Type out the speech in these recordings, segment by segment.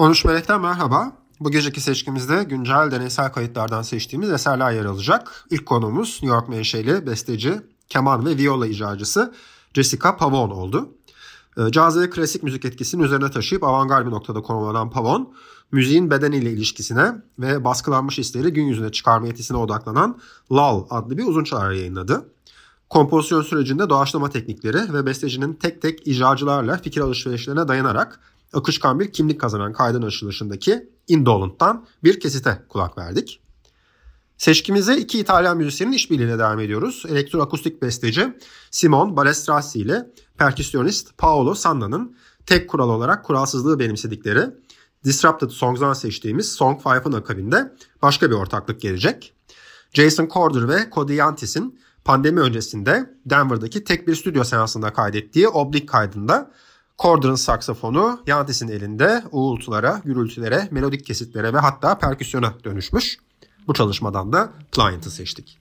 13 Melek'ten merhaba. Bu geceki seçkimizde güncel deneysel kayıtlardan seçtiğimiz eserler yer alacak. İlk konuğumuz New York menşeli besteci, keman ve viola icracısı Jessica Pavon oldu. Ee, caz ve klasik müzik etkisini üzerine taşıyıp avantgard bir noktada konumlanan Pavon, müziğin bedeniyle ilişkisine ve baskılanmış hisleri gün yüzüne çıkarma yetisine odaklanan Lal adlı bir uzun çağrı yayınladı. Kompozisyon sürecinde doğaçlama teknikleri ve bestecinin tek tek icracılarla fikir alışverişlerine dayanarak akışkan bir kimlik kazanan kaydın açılışındaki Indolent'tan bir kesite kulak verdik. Seçkimize iki İtalyan müzisyenin işbirliğiyle devam ediyoruz. Elektroakustik besteci Simon Balestrassi ile perküsyonist Paolo Sanna'nın tek kural olarak kuralsızlığı benimsedikleri Disrupted Songs'dan seçtiğimiz Song 5'ın akabinde başka bir ortaklık gelecek. Jason Corder ve Cody Yantis'in pandemi öncesinde Denver'daki tek bir stüdyo seansında kaydettiği Oblique kaydında Corder'ın saksafonu Yantis'in elinde uğultulara, gürültülere, melodik kesitlere ve hatta perküsyona dönüşmüş. Bu çalışmadan da Client'ı seçtik.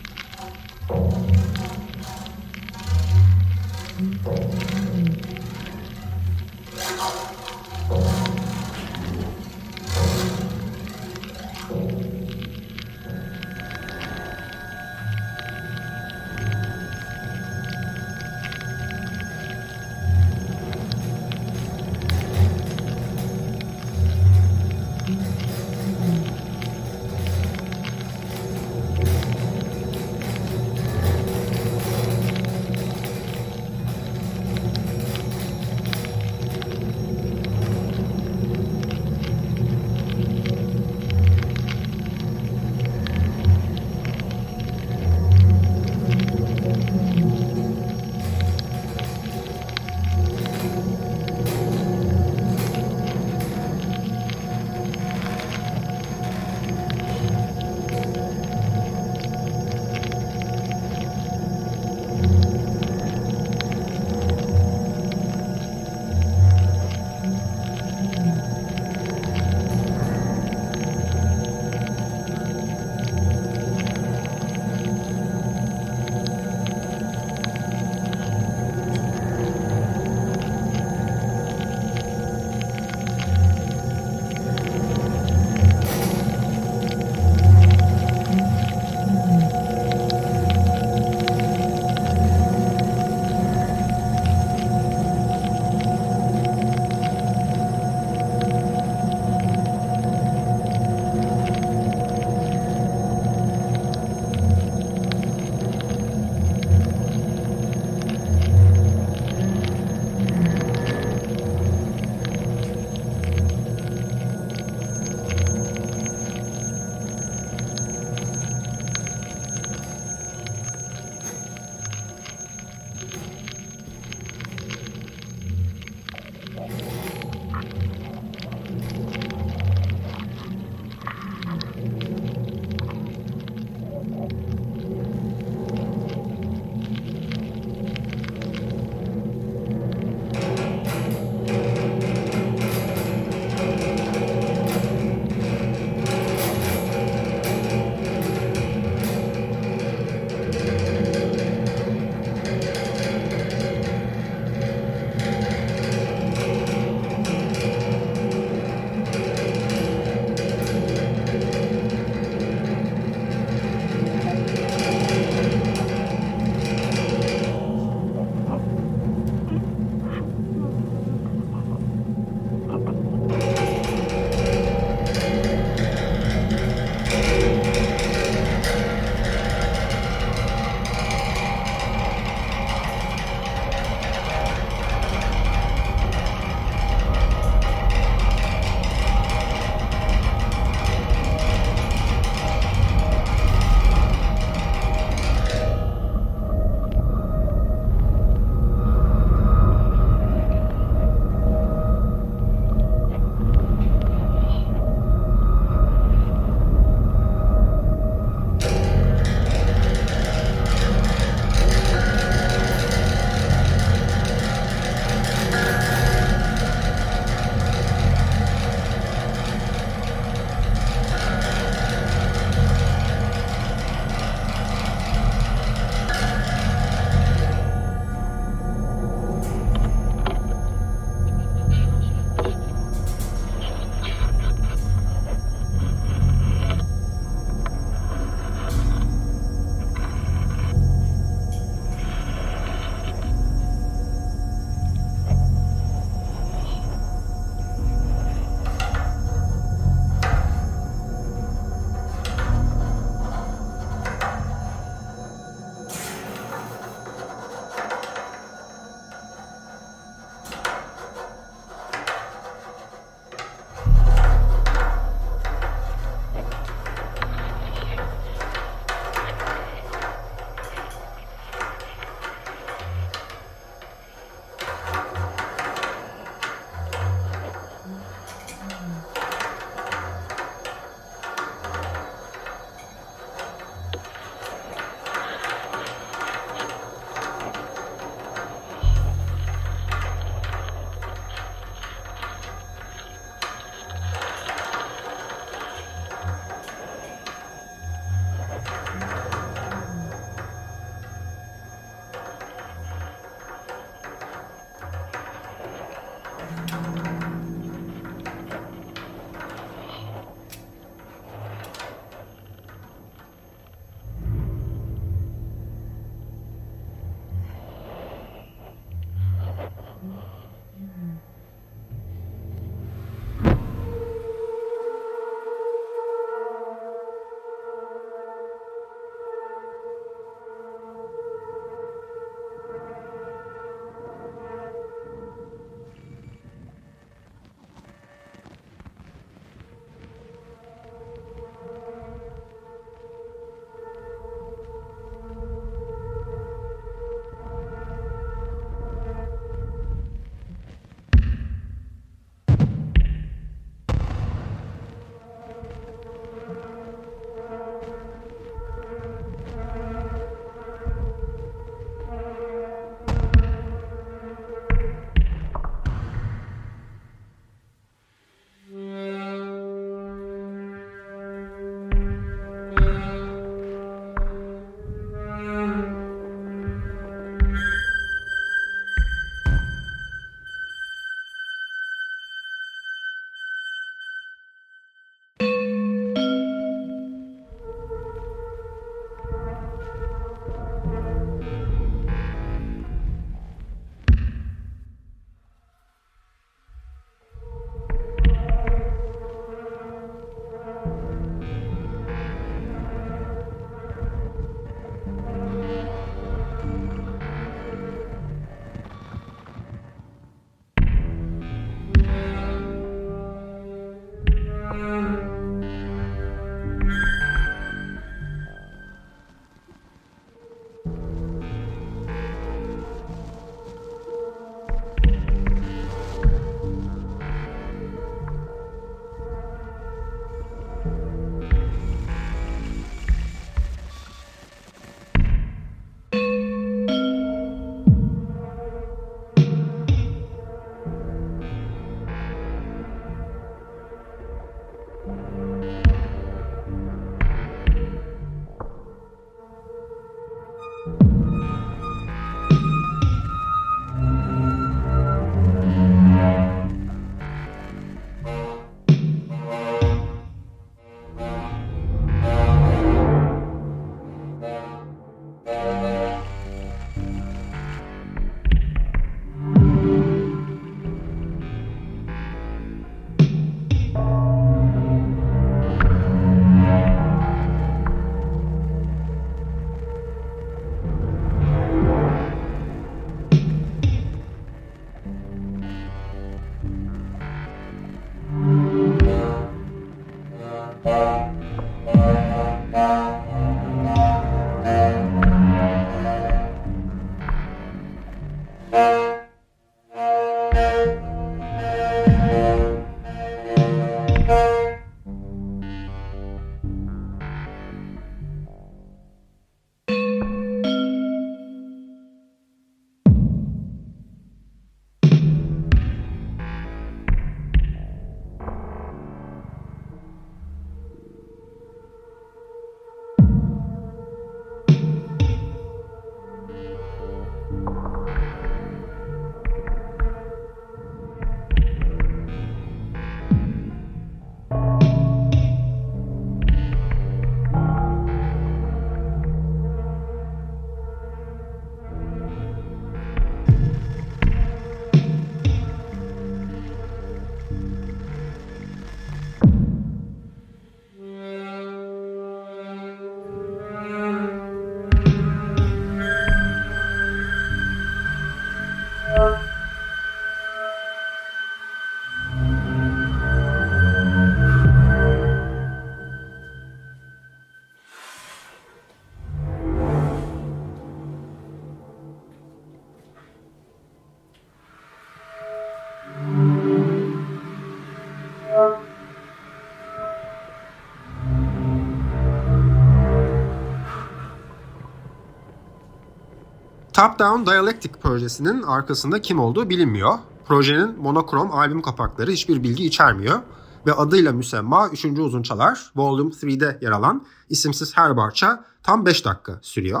Top Down Dialectic projesinin arkasında kim olduğu bilinmiyor. Projenin monokrom albüm kapakları hiçbir bilgi içermiyor ve adıyla müsemma 3. uzun çalar Volume 3'de yer alan isimsiz her parça tam 5 dakika sürüyor.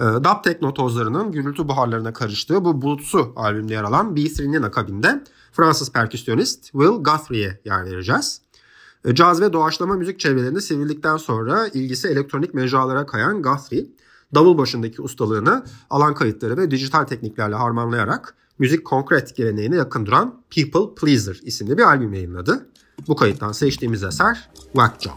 E, dub tekno tozlarının gürültü buharlarına karıştığı bu bulutsu albümde yer alan B3'nin akabinde Fransız perküsyonist Will Guthrie'ye yer vereceğiz. E, caz ve doğaçlama müzik çevrelerinde sivrildikten sonra ilgisi elektronik mecralara kayan Guthrie, davul başındaki ustalığını alan kayıtları ve dijital tekniklerle harmanlayarak müzik konkret geleneğine yakın duran People Pleaser isimli bir albüm yayınladı. Bu kayıttan seçtiğimiz eser Whack Job.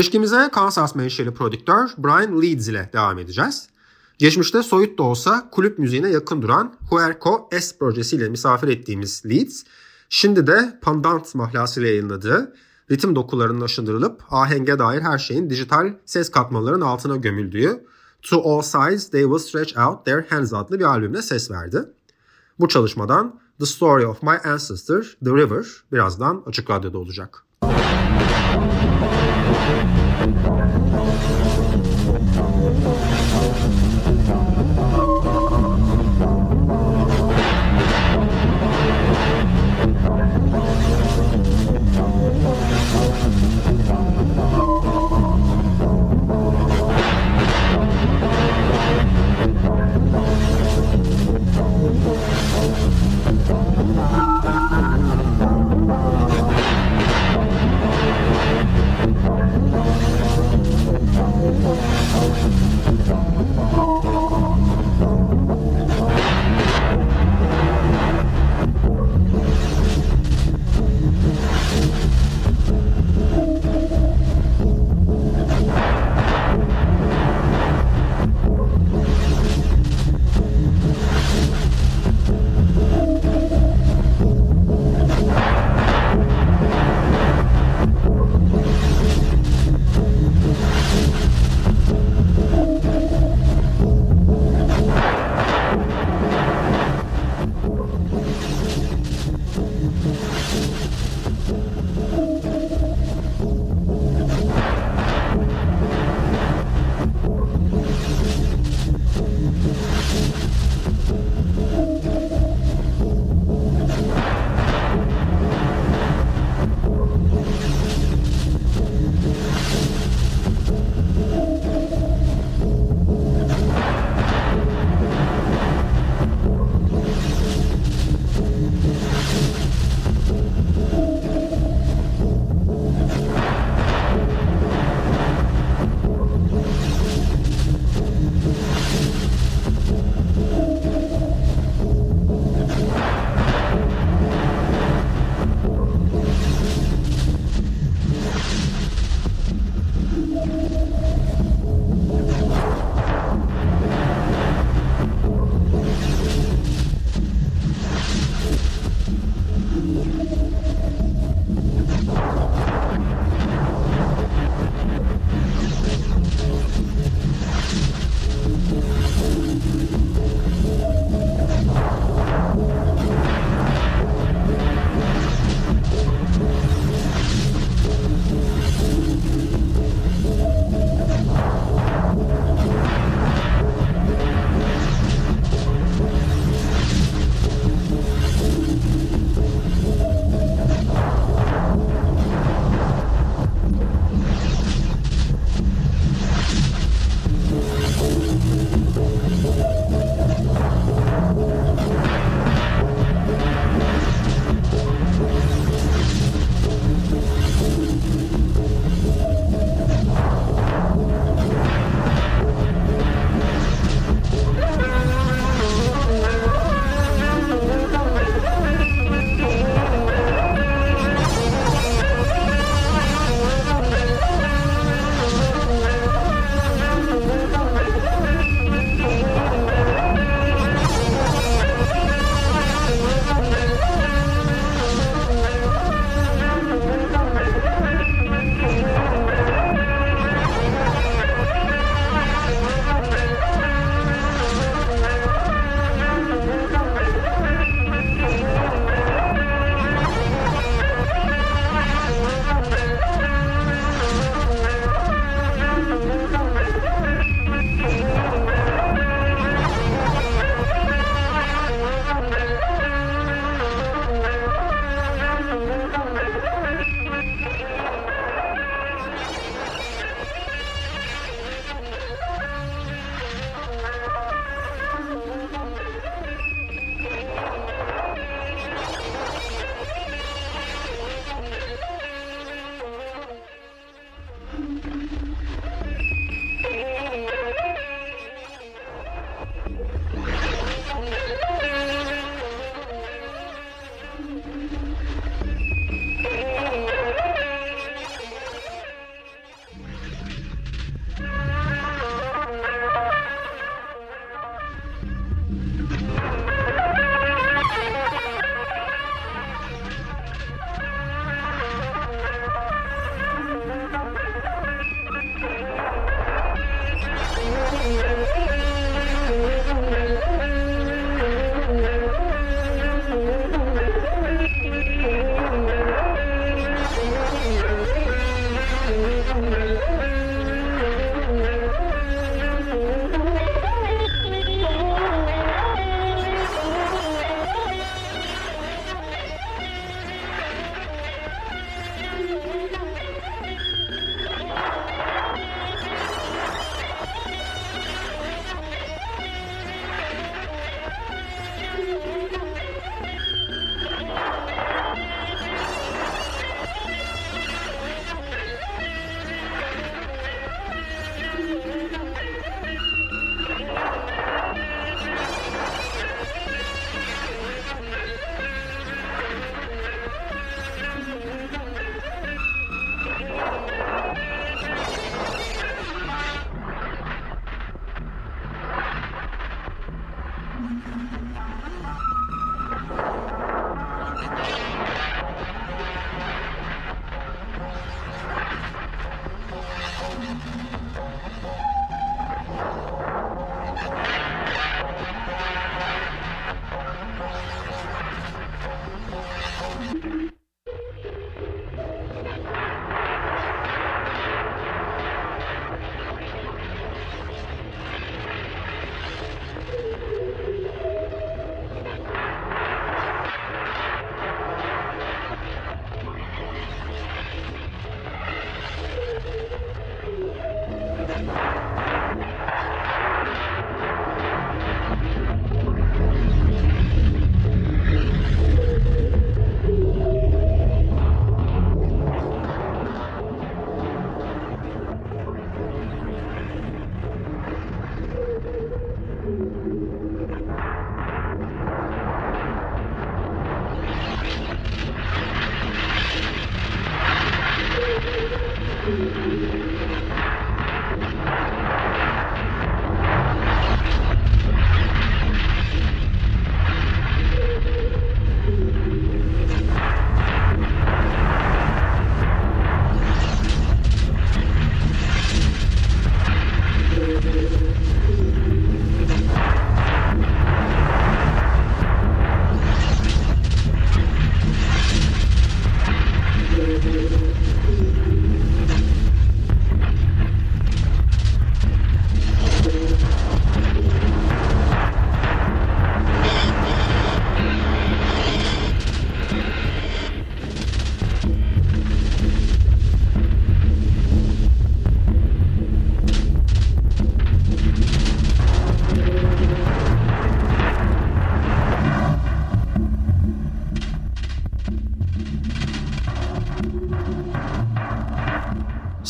Seçkimize Kansas menşeli prodüktör Brian Leeds ile devam edeceğiz. Geçmişte soyut da olsa kulüp müziğine yakın duran Huerco S projesiyle misafir ettiğimiz Leeds, şimdi de Pandant mahlasıyla yayınladığı ritim dokularının aşındırılıp ahenge dair her şeyin dijital ses katmanlarının altına gömüldüğü To All Sides They Will Stretch Out Their Hands adlı bir albümle ses verdi. Bu çalışmadan The Story of My Ancestor, The River birazdan Açık Radyo'da olacak.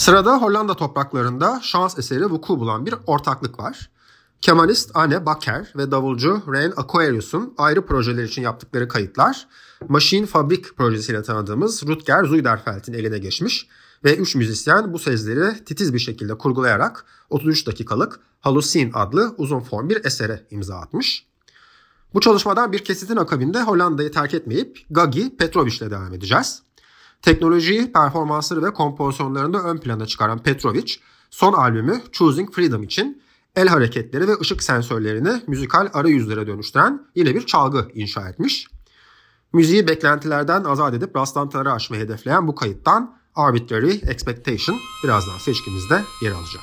Sırada Hollanda topraklarında şans eseri vuku bulan bir ortaklık var. Kemalist Anne Bakker ve davulcu Ren Aquarius'un ayrı projeler için yaptıkları kayıtlar Machine Fabrik projesiyle tanıdığımız Rutger Zuiderfeld'in eline geçmiş ve üç müzisyen bu sezleri titiz bir şekilde kurgulayarak 33 dakikalık Hallucine adlı uzun form bir esere imza atmış. Bu çalışmadan bir kesitin akabinde Hollanda'yı terk etmeyip Gagi Petrovic'le devam edeceğiz. Teknolojiyi, performansları ve kompozisyonlarında ön plana çıkaran Petrovic, son albümü Choosing Freedom için el hareketleri ve ışık sensörlerini müzikal arayüzlere dönüştüren yine bir çalgı inşa etmiş. Müziği beklentilerden azat edip rastlantıları aşmayı hedefleyen bu kayıttan Arbitrary Expectation birazdan seçkimizde yer alacak.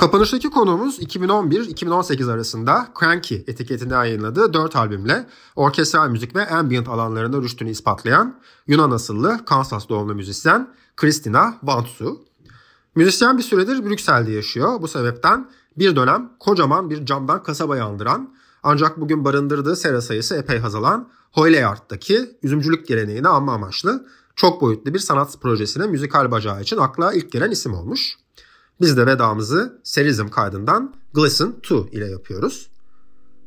Kapanıştaki konuğumuz 2011-2018 arasında Cranky etiketinde yayınladığı 4 albümle orkestral müzik ve ambient alanlarında rüştünü ispatlayan Yunan asıllı Kansas doğumlu müzisyen Kristina Vantsu. Müzisyen bir süredir Brüksel'de yaşıyor. Bu sebepten bir dönem kocaman bir camdan kasabaya andıran ancak bugün barındırdığı sera sayısı epey azalan Hoyleyard'daki üzümcülük geleneğini anma amaçlı çok boyutlu bir sanat projesine müzikal bacağı için akla ilk gelen isim olmuş. Biz de vedamızı Serizm kaydından Glisten 2 ile yapıyoruz.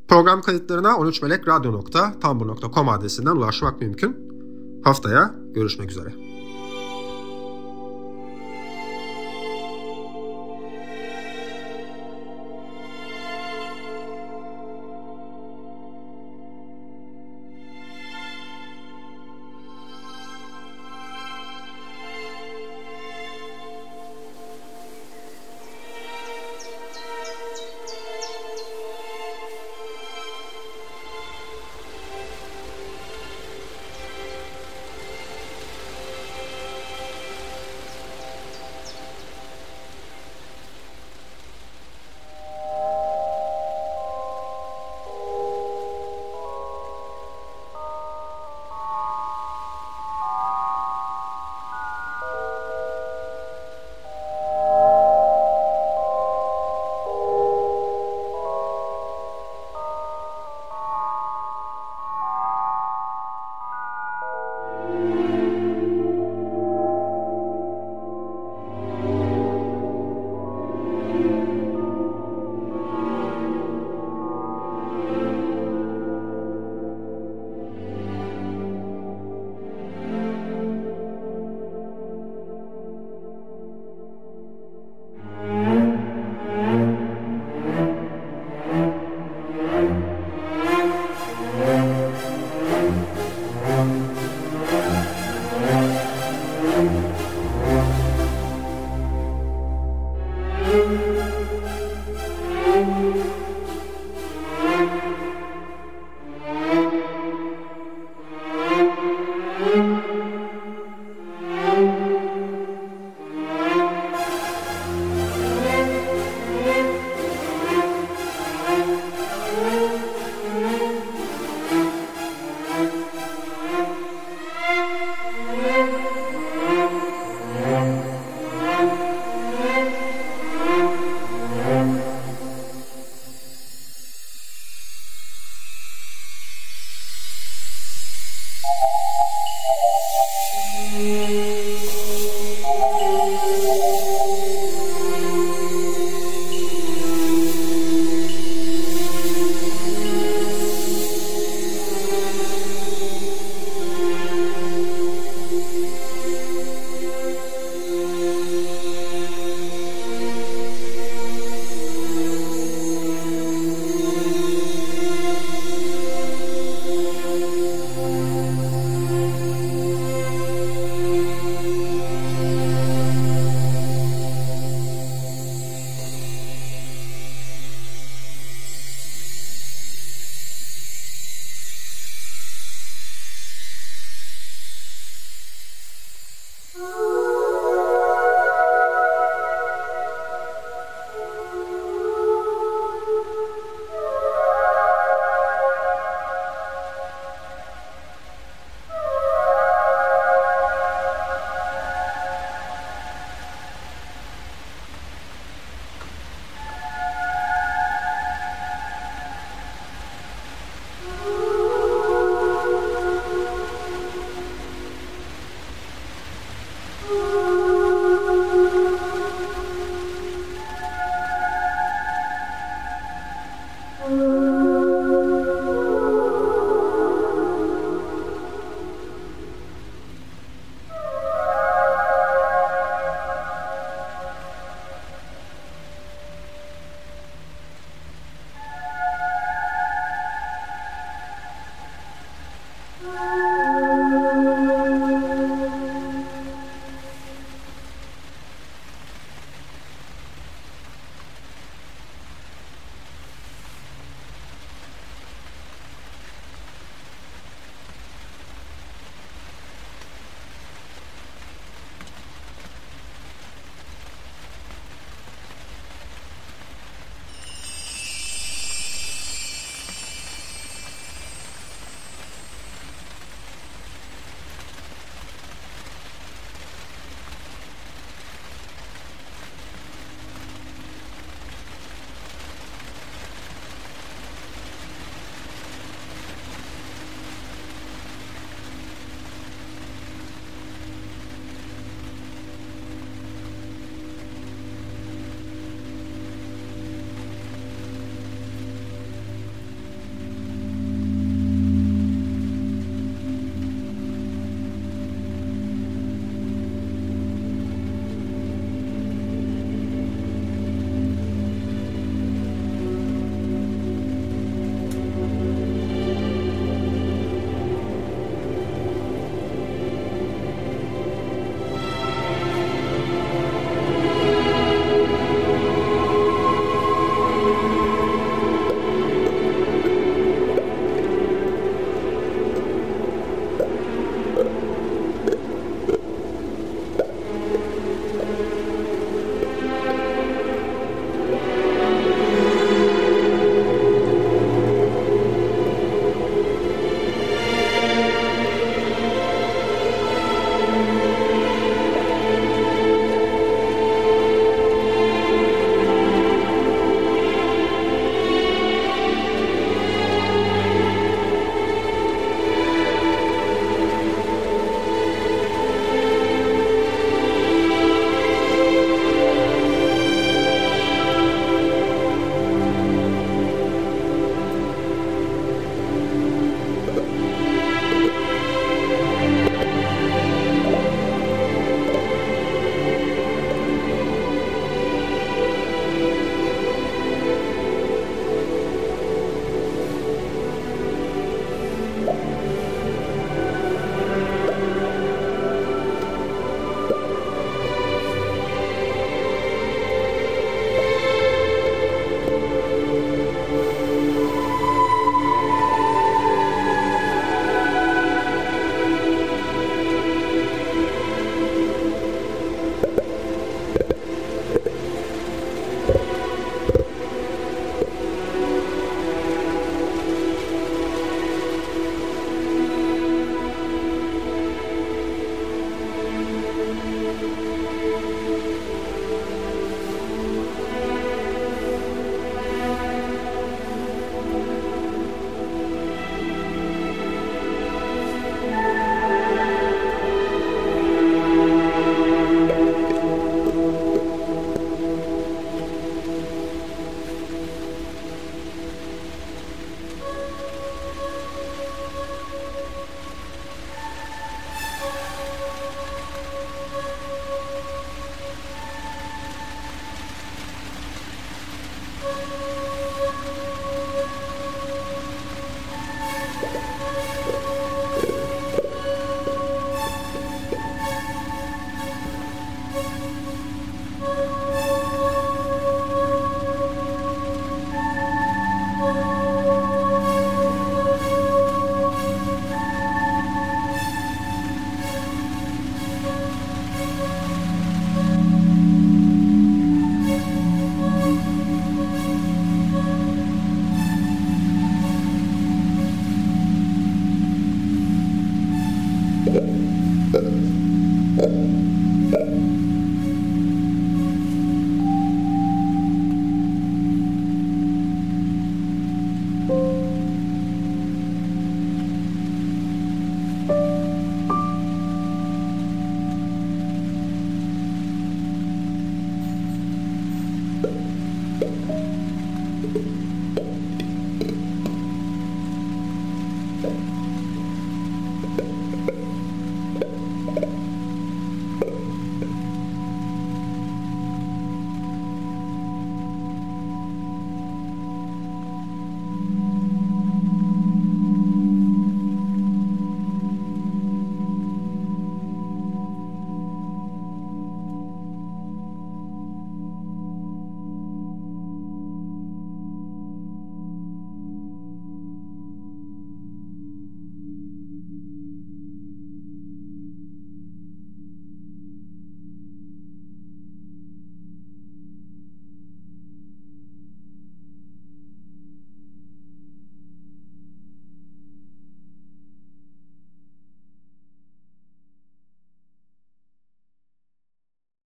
Program kayıtlarına 13melekradyo.tumblr.com adresinden ulaşmak mümkün. Haftaya görüşmek üzere.